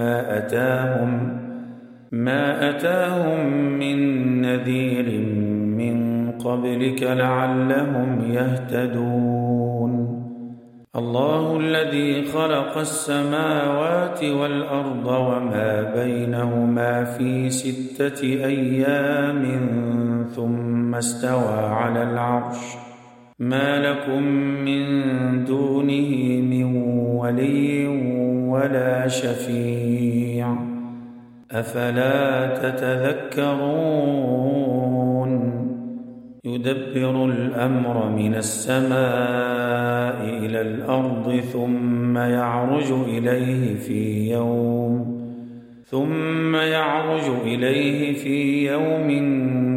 ما أتاهم ما أتاهم من نذير من قبلك لعلهم يهتدون. الله الذي خلق السماوات والأرض وما بينهما في ستة أيام ثم استوى على العرش. ما لكم من دونه من ولي ولا شفيع. أفلا تتذكرون؟ يدبر الأمر من السماء إلى الأرض ثم يعرج إليه في يوم ثم يعرج إليه في يوم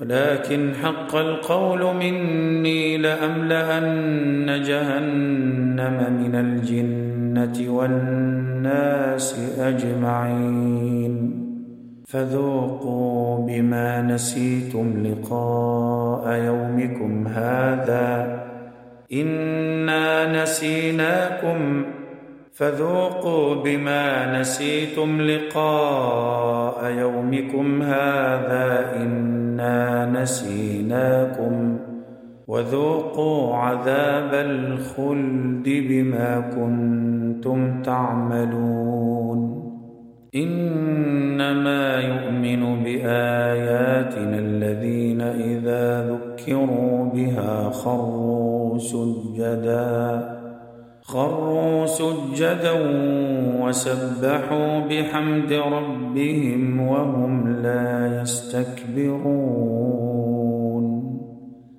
ولكن حق القول مني لأملأن جهنم من الجنة والناس أجمعين. فذوقوا بما نسيتم لقاء يومكم هذا. إنا نسيناكم فذوقوا بما نسيتم لقاء يومكم هذا إنا نسيناكم وذوقوا عذاب الخلد بما كنتم تعملون إنما يؤمن بآياتنا الذين إذا ذكروا بها خروا سجدا خروا سجدا وسبحوا بحمد ربهم وهم لا يستكبرون.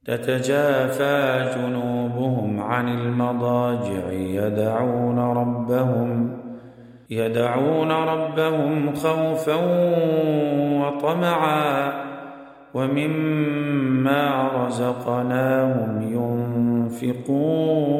تتجافى جنوبهم عن المضاجع يدعون ربهم يدعون ربهم خوفا وطمعا. ومما رزقناهم ينفقون.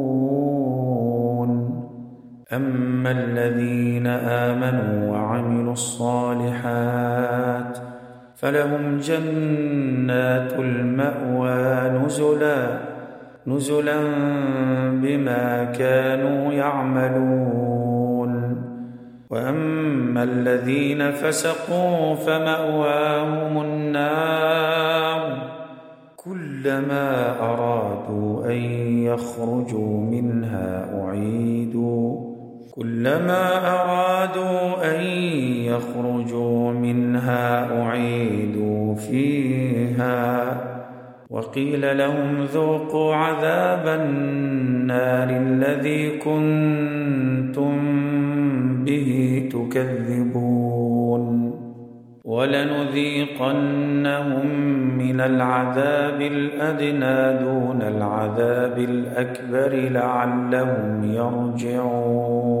اما الذين امنوا وعملوا الصالحات فلهم جنات الماوى نزلا نزلا بما كانوا يعملون. واما الذين فسقوا فماواهم النار كلما ارادوا ان يخرجوا منها اعيدوا. كلما أرادوا أن يخرجوا منها أعيدوا فيها. وقيل لهم ذوقوا عذاب النار الذي كنتم به تكذبون. ولنذيقنهم من العذاب الأدنى دون العذاب الأكبر لعلهم يرجعون.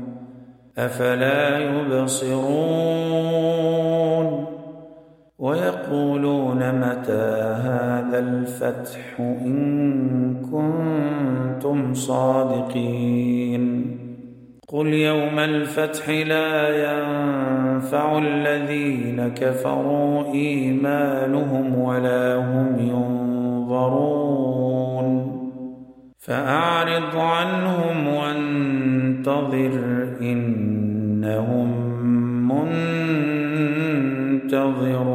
أفلا يبصرون؟ ويقولون متى هذا الفتح إن كنتم صادقين؟ قل يوم الفتح لا ينفع الذين كفروا إيمانهم ولا هم ينظرون. فأعرض عنهم وانتظر إنهم منتظرون.